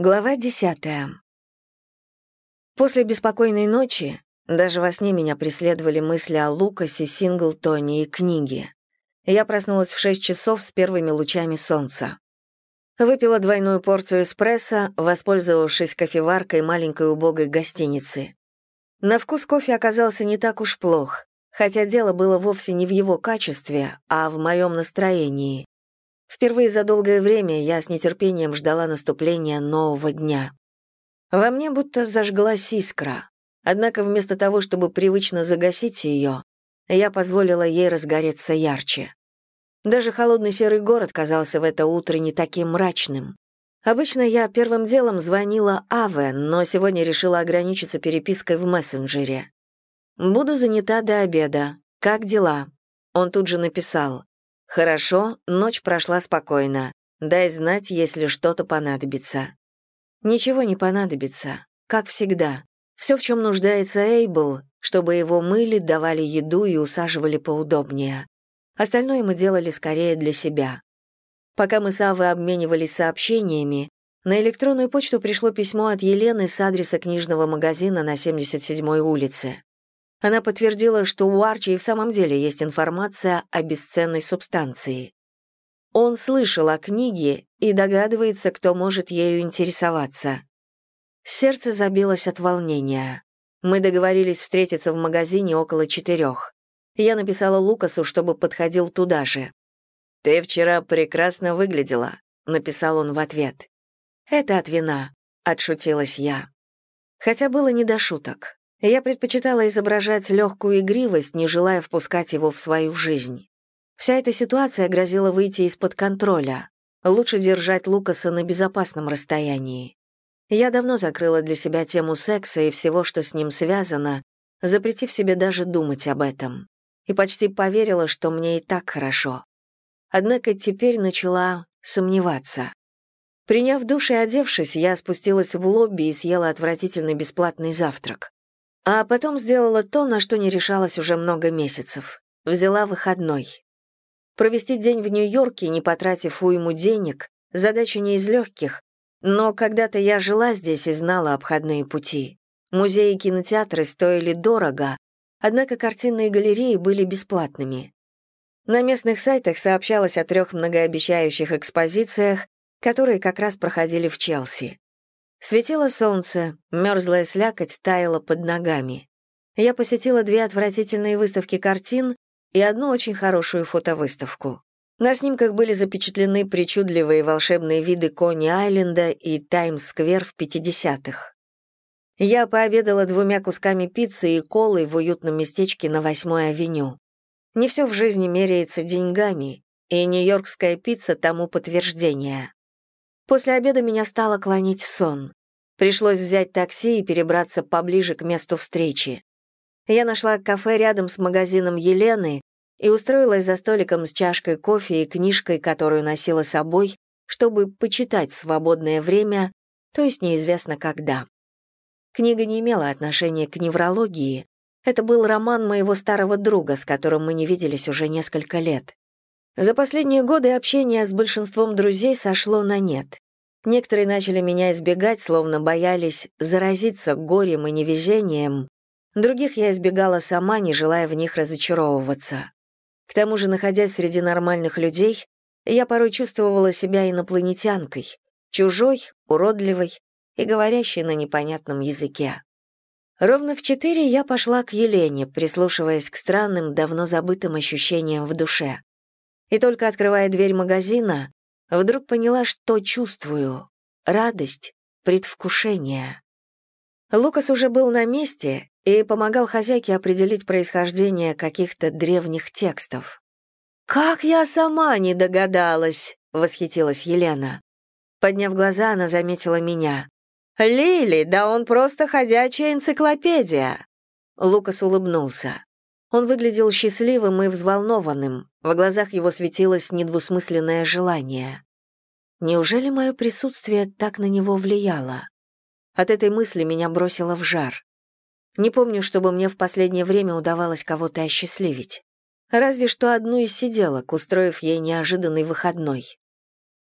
Глава десятая. После беспокойной ночи даже во сне меня преследовали мысли о Лукасе, Синглтоне и книге. Я проснулась в шесть часов с первыми лучами солнца. Выпила двойную порцию эспрессо, воспользовавшись кофеваркой маленькой убогой гостиницы. На вкус кофе оказался не так уж плох, хотя дело было вовсе не в его качестве, а в моем настроении. Впервые за долгое время я с нетерпением ждала наступления нового дня. Во мне будто зажглась искра. Однако вместо того, чтобы привычно загасить ее, я позволила ей разгореться ярче. Даже холодный серый город казался в это утро не таким мрачным. Обычно я первым делом звонила Аве, но сегодня решила ограничиться перепиской в мессенджере. «Буду занята до обеда. Как дела?» Он тут же написал. «Хорошо, ночь прошла спокойно. Дай знать, если что-то понадобится». Ничего не понадобится, как всегда. Все, в чем нуждается Эйбл, чтобы его мыли, давали еду и усаживали поудобнее. Остальное мы делали скорее для себя. Пока мы с Авой обменивались сообщениями, на электронную почту пришло письмо от Елены с адреса книжного магазина на 77-й улице. Она подтвердила, что у Арчи в самом деле есть информация о бесценной субстанции. Он слышал о книге и догадывается, кто может ею интересоваться. Сердце забилось от волнения. Мы договорились встретиться в магазине около четырех. Я написала Лукасу, чтобы подходил туда же. «Ты вчера прекрасно выглядела», — написал он в ответ. «Это от вина», — отшутилась я. Хотя было не до шуток. Я предпочитала изображать легкую игривость, не желая впускать его в свою жизнь. Вся эта ситуация грозила выйти из-под контроля. Лучше держать Лукаса на безопасном расстоянии. Я давно закрыла для себя тему секса и всего, что с ним связано, запретив себе даже думать об этом. И почти поверила, что мне и так хорошо. Однако теперь начала сомневаться. Приняв душ и одевшись, я спустилась в лобби и съела отвратительный бесплатный завтрак. А потом сделала то, на что не решалась уже много месяцев. Взяла выходной. Провести день в Нью-Йорке, не потратив уйму денег, задача не из легких, но когда-то я жила здесь и знала обходные пути. Музеи и кинотеатры стоили дорого, однако картинные галереи были бесплатными. На местных сайтах сообщалось о трех многообещающих экспозициях, которые как раз проходили в Челси. Светило солнце, мерзлая слякоть таяла под ногами. Я посетила две отвратительные выставки картин и одну очень хорошую фотовыставку. На снимках были запечатлены причудливые волшебные виды Кони-Айленда и Таймс-сквер в 50-х. Я пообедала двумя кусками пиццы и колой в уютном местечке на 8-й авеню. Не все в жизни меряется деньгами, и нью-йоркская пицца тому подтверждение. После обеда меня стало клонить в сон. Пришлось взять такси и перебраться поближе к месту встречи. Я нашла кафе рядом с магазином Елены и устроилась за столиком с чашкой кофе и книжкой, которую носила с собой, чтобы почитать свободное время, то есть неизвестно когда. Книга не имела отношения к неврологии. Это был роман моего старого друга, с которым мы не виделись уже несколько лет. За последние годы общение с большинством друзей сошло на нет. Некоторые начали меня избегать, словно боялись заразиться горем и невезением. Других я избегала сама, не желая в них разочаровываться. К тому же, находясь среди нормальных людей, я порой чувствовала себя инопланетянкой, чужой, уродливой и говорящей на непонятном языке. Ровно в четыре я пошла к Елене, прислушиваясь к странным, давно забытым ощущениям в душе и только открывая дверь магазина, вдруг поняла, что чувствую. Радость, предвкушение. Лукас уже был на месте и помогал хозяйке определить происхождение каких-то древних текстов. «Как я сама не догадалась!» — восхитилась Елена. Подняв глаза, она заметила меня. «Лили, да он просто ходячая энциклопедия!» Лукас улыбнулся. Он выглядел счастливым и взволнованным, в глазах его светилось недвусмысленное желание. Неужели мое присутствие так на него влияло? От этой мысли меня бросило в жар. Не помню, чтобы мне в последнее время удавалось кого-то осчастливить. Разве что одну из сиделок, устроив ей неожиданный выходной.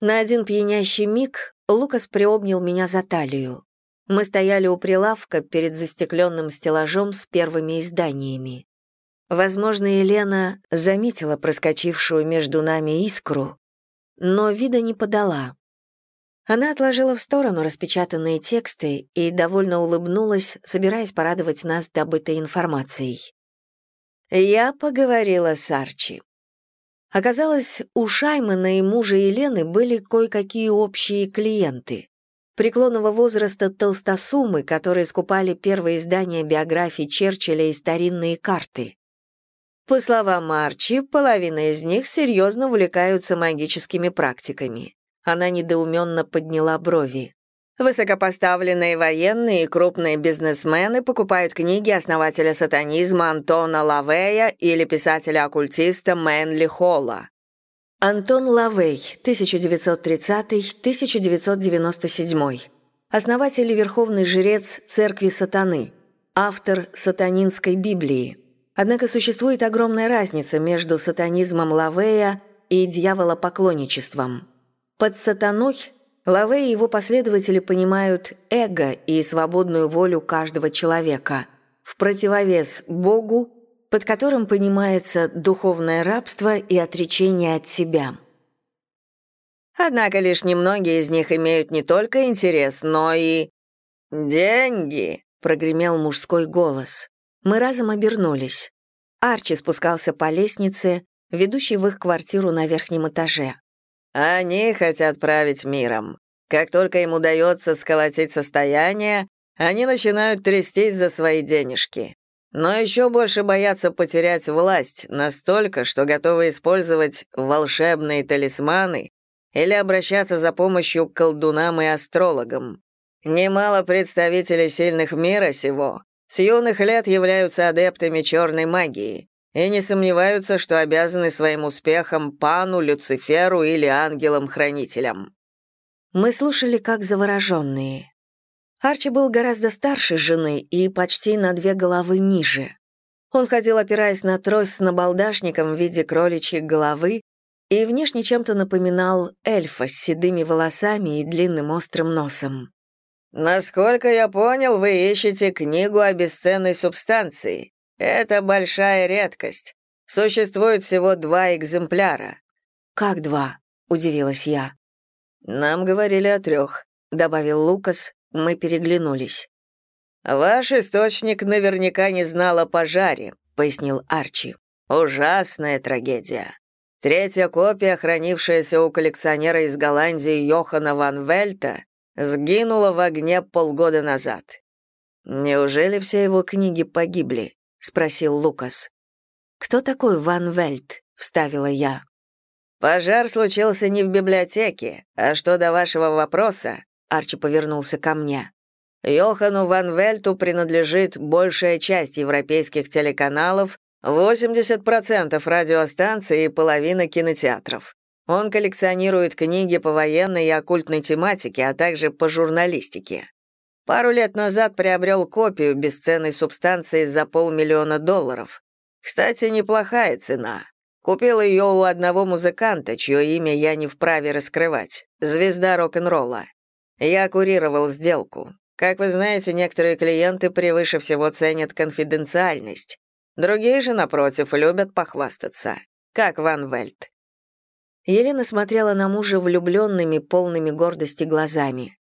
На один пьянящий миг Лукас приобнял меня за талию. Мы стояли у прилавка перед застекленным стеллажом с первыми изданиями. Возможно, Елена заметила проскочившую между нами искру, но вида не подала. Она отложила в сторону распечатанные тексты и довольно улыбнулась, собираясь порадовать нас добытой информацией. Я поговорила с Арчи. Оказалось, у Шаймана и мужа Елены были кое-какие общие клиенты. Преклонного возраста толстосумы, которые скупали первые издания биографий Черчилля и старинные карты. По словам Арчи, половина из них серьезно увлекаются магическими практиками. Она недоуменно подняла брови. Высокопоставленные военные и крупные бизнесмены покупают книги основателя сатанизма Антона Лавея или писателя-оккультиста Мэнли Холла. Антон Лавей, 1930-1997. Основатель и верховный жрец Церкви Сатаны. Автор сатанинской Библии. Однако существует огромная разница между сатанизмом Лавея и дьяволопоклонничеством. Под сатаной Лаве и его последователи понимают эго и свободную волю каждого человека, в противовес Богу, под которым понимается духовное рабство и отречение от себя. Однако лишь немногие из них имеют не только интерес, но и... «Деньги!» — прогремел мужской голос. Мы разом обернулись. Арчи спускался по лестнице, ведущей в их квартиру на верхнем этаже. Они хотят править миром. Как только им удается сколотить состояние, они начинают трястись за свои денежки. Но еще больше боятся потерять власть, настолько, что готовы использовать волшебные талисманы или обращаться за помощью к колдунам и астрологам. Немало представителей сильных мира сего с юных лет являются адептами черной магии, и не сомневаются, что обязаны своим успехом пану, Люциферу или ангелам-хранителям. Мы слушали как завороженные. Арчи был гораздо старше жены и почти на две головы ниже. Он ходил, опираясь на трость с набалдашником в виде кроличьей головы, и внешне чем-то напоминал эльфа с седыми волосами и длинным острым носом. «Насколько я понял, вы ищете книгу о бесценной субстанции. Это большая редкость. Существует всего два экземпляра». «Как два?» — удивилась я. «Нам говорили о трех», — добавил Лукас, мы переглянулись. «Ваш источник наверняка не знал о пожаре», — пояснил Арчи. «Ужасная трагедия. Третья копия, хранившаяся у коллекционера из Голландии Йохана ван Вельта, сгинула в огне полгода назад. Неужели все его книги погибли? спросил Лукас. «Кто такой Ван Вельт?» — вставила я. «Пожар случился не в библиотеке, а что до вашего вопроса?» Арчи повернулся ко мне. Йохану Ван Вельту принадлежит большая часть европейских телеканалов, 80% радиостанций и половина кинотеатров. Он коллекционирует книги по военной и оккультной тематике, а также по журналистике. Пару лет назад приобрел копию бесценной субстанции за полмиллиона долларов. Кстати, неплохая цена. Купил ее у одного музыканта, чье имя я не вправе раскрывать. Звезда рок-н-ролла. Я курировал сделку. Как вы знаете, некоторые клиенты превыше всего ценят конфиденциальность. Другие же, напротив, любят похвастаться. Как Ван Вельт. Елена смотрела на мужа влюбленными, полными гордости глазами.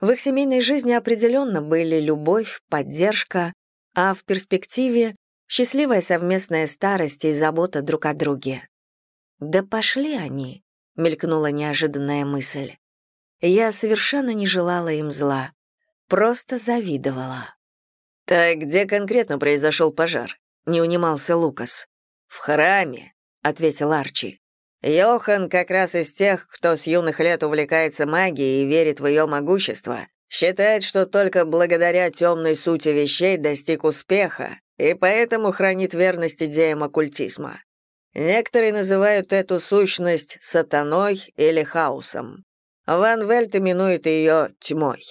В их семейной жизни определенно были любовь, поддержка, а в перспективе — счастливая совместная старость и забота друг о друге. «Да пошли они», — мелькнула неожиданная мысль. Я совершенно не желала им зла, просто завидовала. «Так где конкретно произошел пожар?» — не унимался Лукас. «В храме», — ответил Арчи. Йохан как раз из тех, кто с юных лет увлекается магией и верит в ее могущество, считает, что только благодаря темной сути вещей достиг успеха, и поэтому хранит верность идеям оккультизма. Некоторые называют эту сущность сатаной или хаосом. Ван Вельт именует ее тьмой.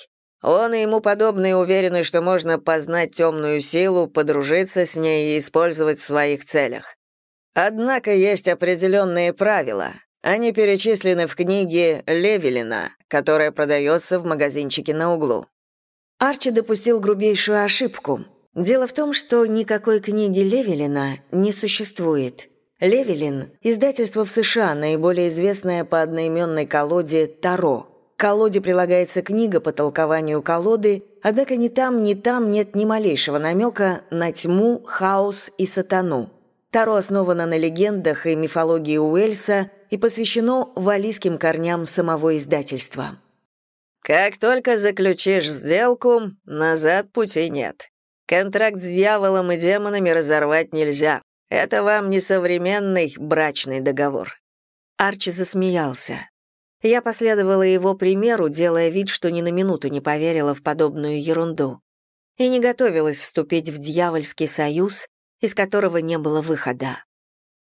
Он и ему подобные уверены, что можно познать темную силу, подружиться с ней и использовать в своих целях. Однако есть определенные правила. Они перечислены в книге Левелина, которая продается в магазинчике на углу». Арчи допустил грубейшую ошибку. Дело в том, что никакой книги Левелина не существует. Левелин – издательство в США, наиболее известное по одноименной колоде «Таро». К колоде прилагается книга по толкованию колоды, однако ни там, ни там нет ни малейшего намека на тьму, хаос и сатану. Таро основано на легендах и мифологии Уэльса и посвящено валийским корням самого издательства. «Как только заключишь сделку, назад пути нет. Контракт с дьяволом и демонами разорвать нельзя. Это вам не современный брачный договор». Арчи засмеялся. Я последовала его примеру, делая вид, что ни на минуту не поверила в подобную ерунду. И не готовилась вступить в дьявольский союз, из которого не было выхода.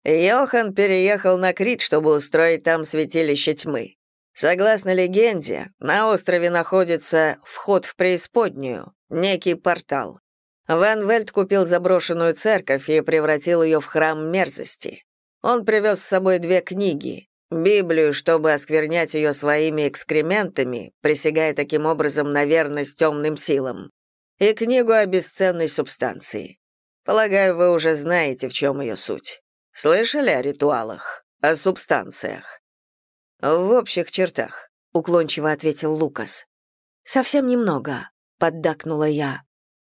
Йохан переехал на Крит, чтобы устроить там святилище тьмы. Согласно легенде, на острове находится вход в преисподнюю, некий портал. Ван Вельт купил заброшенную церковь и превратил ее в храм мерзости. Он привез с собой две книги Библию, чтобы осквернять ее своими экскрементами, присягая таким образом на верность темным силам, и книгу о бесценной субстанции. Полагаю, вы уже знаете, в чем ее суть. Слышали о ритуалах, о субстанциях? В общих чертах, уклончиво ответил Лукас. Совсем немного, поддакнула я.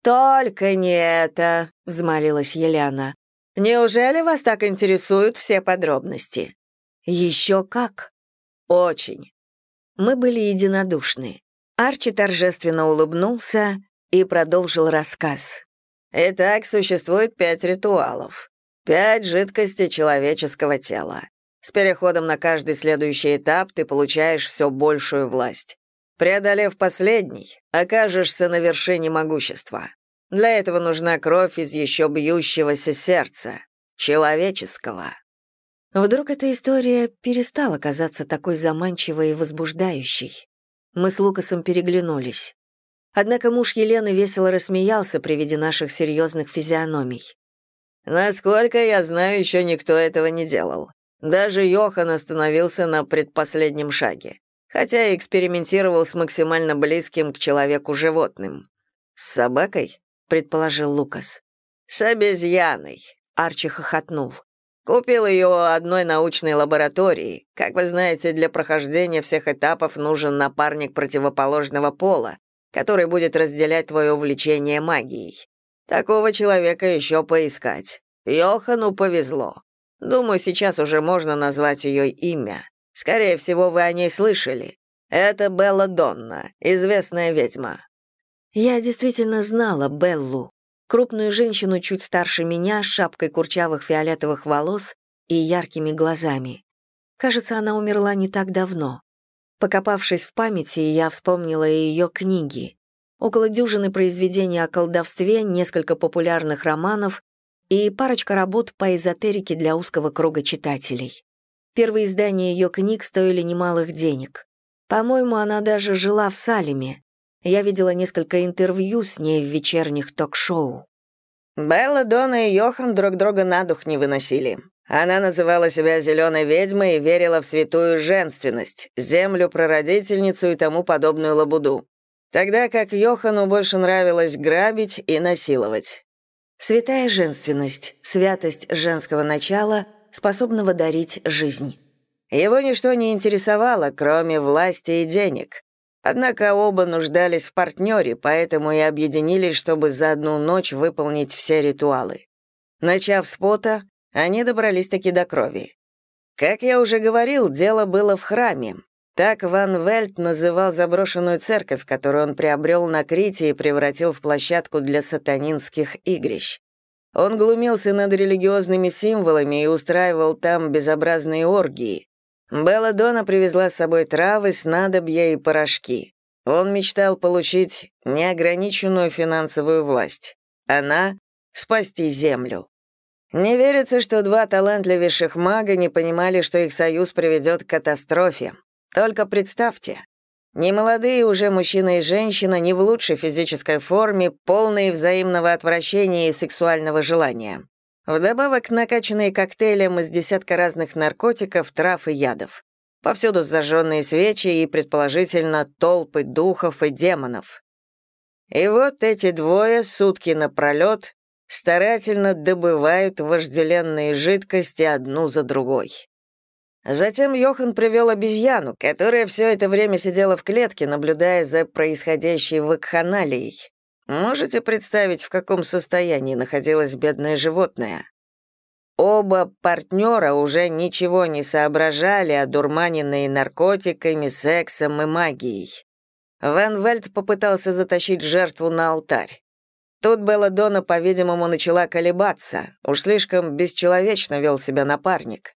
Только не это, взмолилась Еляна. Неужели вас так интересуют все подробности? Еще как. Очень. Мы были единодушны. Арчи торжественно улыбнулся и продолжил рассказ. Итак, существует пять ритуалов. Пять жидкостей человеческого тела. С переходом на каждый следующий этап ты получаешь все большую власть. Преодолев последний, окажешься на вершине могущества. Для этого нужна кровь из еще бьющегося сердца, человеческого. Вдруг эта история перестала казаться такой заманчивой и возбуждающей. Мы с Лукасом переглянулись. Однако муж Елены весело рассмеялся при виде наших серьезных физиономий. «Насколько я знаю, еще никто этого не делал. Даже Йохан остановился на предпоследнем шаге, хотя и экспериментировал с максимально близким к человеку животным. «С собакой?» — предположил Лукас. «С обезьяной», — Арчи хохотнул. Купил ее у одной научной лаборатории. Как вы знаете, для прохождения всех этапов нужен напарник противоположного пола, который будет разделять твое увлечение магией. Такого человека еще поискать. Йохану повезло. Думаю, сейчас уже можно назвать ее имя. Скорее всего, вы о ней слышали. Это Белла Донна, известная ведьма». Я действительно знала Беллу, крупную женщину чуть старше меня, с шапкой курчавых фиолетовых волос и яркими глазами. Кажется, она умерла не так давно. Покопавшись в памяти, я вспомнила ее книги. Около дюжины произведений о колдовстве, несколько популярных романов и парочка работ по эзотерике для узкого круга читателей. Первые издания ее книг стоили немалых денег. По-моему, она даже жила в Салеме, я видела несколько интервью с ней в вечерних ток-шоу. Белла, Дона и Йохан друг друга на дух не выносили. Она называла себя зеленой ведьмой и верила в святую женственность, землю-прародительницу и тому подобную лабуду. Тогда как Йохану больше нравилось грабить и насиловать. Святая женственность, святость женского начала, способного дарить жизнь. Его ничто не интересовало, кроме власти и денег. Однако оба нуждались в партнере, поэтому и объединились, чтобы за одну ночь выполнить все ритуалы. Начав с пота, они добрались-таки до крови. Как я уже говорил, дело было в храме. Так Ван Вельт называл заброшенную церковь, которую он приобрел на Крите и превратил в площадку для сатанинских игрищ. Он глумился над религиозными символами и устраивал там безобразные оргии. Белла Дона привезла с собой травы, снадобья и порошки. Он мечтал получить неограниченную финансовую власть. Она — спасти Землю. Не верится, что два талантливейших мага не понимали, что их союз приведет к катастрофе. Только представьте, немолодые уже мужчина и женщина не в лучшей физической форме, полные взаимного отвращения и сексуального желания. Вдобавок накачанные коктейлем из десятка разных наркотиков, трав и ядов. Повсюду зажженные свечи и, предположительно, толпы духов и демонов. И вот эти двое сутки напролет старательно добывают вожделенные жидкости одну за другой. Затем Йохан привел обезьяну, которая все это время сидела в клетке, наблюдая за происходящей вакханалией. Можете представить, в каком состоянии находилось бедное животное? Оба партнера уже ничего не соображали, одурманенные наркотиками, сексом и магией. Ван Вельт попытался затащить жертву на алтарь. Тут Белладонна, по-видимому, начала колебаться. Уж слишком бесчеловечно вел себя напарник.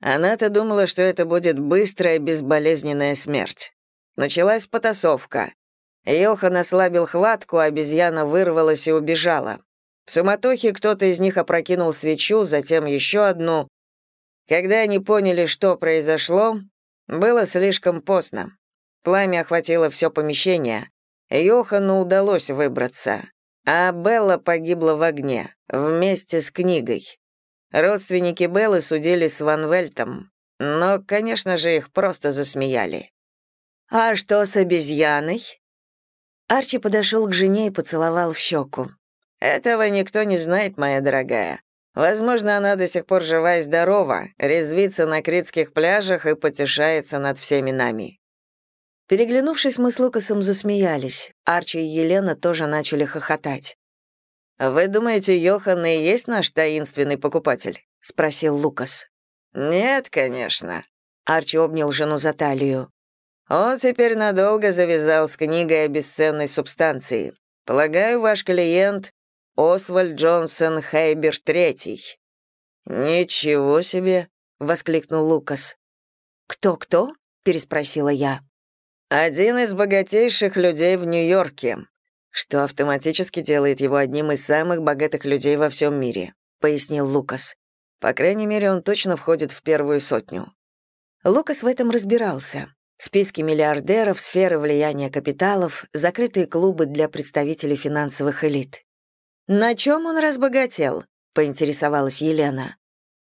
Она-то думала, что это будет быстрая, безболезненная смерть. Началась потасовка. Йохан ослабил хватку, обезьяна вырвалась и убежала. В суматохе кто-то из них опрокинул свечу, затем еще одну. Когда они поняли, что произошло, было слишком поздно. Пламя охватило все помещение. Йохану удалось выбраться, а Белла погибла в огне, вместе с книгой. Родственники Беллы судили с Ван Вельтом, но, конечно же, их просто засмеяли. «А что с обезьяной?» Арчи подошел к жене и поцеловал в щеку. «Этого никто не знает, моя дорогая. Возможно, она до сих пор жива и здорова, резвится на критских пляжах и потешается над всеми нами». Переглянувшись, мы с Лукасом засмеялись. Арчи и Елена тоже начали хохотать. «Вы думаете, Йохан и есть наш таинственный покупатель?» — спросил Лукас. «Нет, конечно». Арчи обнял жену за талию. Он теперь надолго завязал с книгой о бесценной субстанции. Полагаю, ваш клиент — Освальд Джонсон Хейбер III». «Ничего себе!» — воскликнул Лукас. «Кто-кто?» — переспросила я. «Один из богатейших людей в Нью-Йорке, что автоматически делает его одним из самых богатых людей во всем мире», — пояснил Лукас. «По крайней мере, он точно входит в первую сотню». Лукас в этом разбирался. Списки миллиардеров, сферы влияния капиталов, закрытые клубы для представителей финансовых элит. «На чем он разбогател?» — поинтересовалась Елена.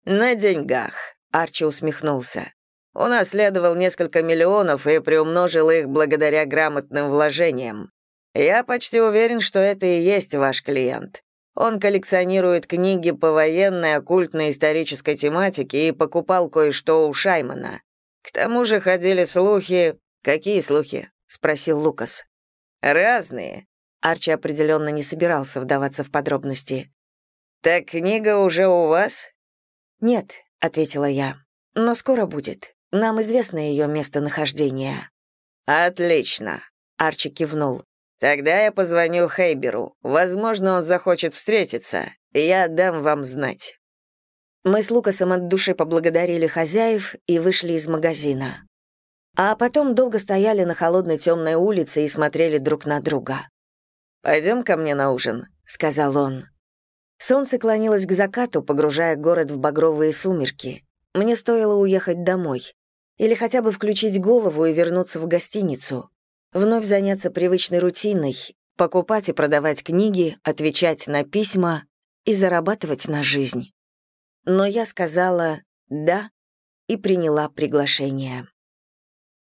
«На деньгах», — Арчи усмехнулся. «Унаследовал несколько миллионов и приумножил их благодаря грамотным вложениям. Я почти уверен, что это и есть ваш клиент. Он коллекционирует книги по военной, оккультной, исторической тематике и покупал кое-что у Шаймана. К тому же ходили слухи... Какие слухи? спросил Лукас. Разные. Арчи определенно не собирался вдаваться в подробности. Так книга уже у вас? Нет, ответила я. Но скоро будет. Нам известно ее местонахождение. Отлично, Арчи кивнул. Тогда я позвоню Хейберу. Возможно, он захочет встретиться. Я дам вам знать. Мы с Лукасом от души поблагодарили хозяев и вышли из магазина. А потом долго стояли на холодной темной улице и смотрели друг на друга. «Пойдем ко мне на ужин», — сказал он. Солнце клонилось к закату, погружая город в багровые сумерки. Мне стоило уехать домой. Или хотя бы включить голову и вернуться в гостиницу. Вновь заняться привычной рутиной, покупать и продавать книги, отвечать на письма и зарабатывать на жизнь но я сказала «да» и приняла приглашение.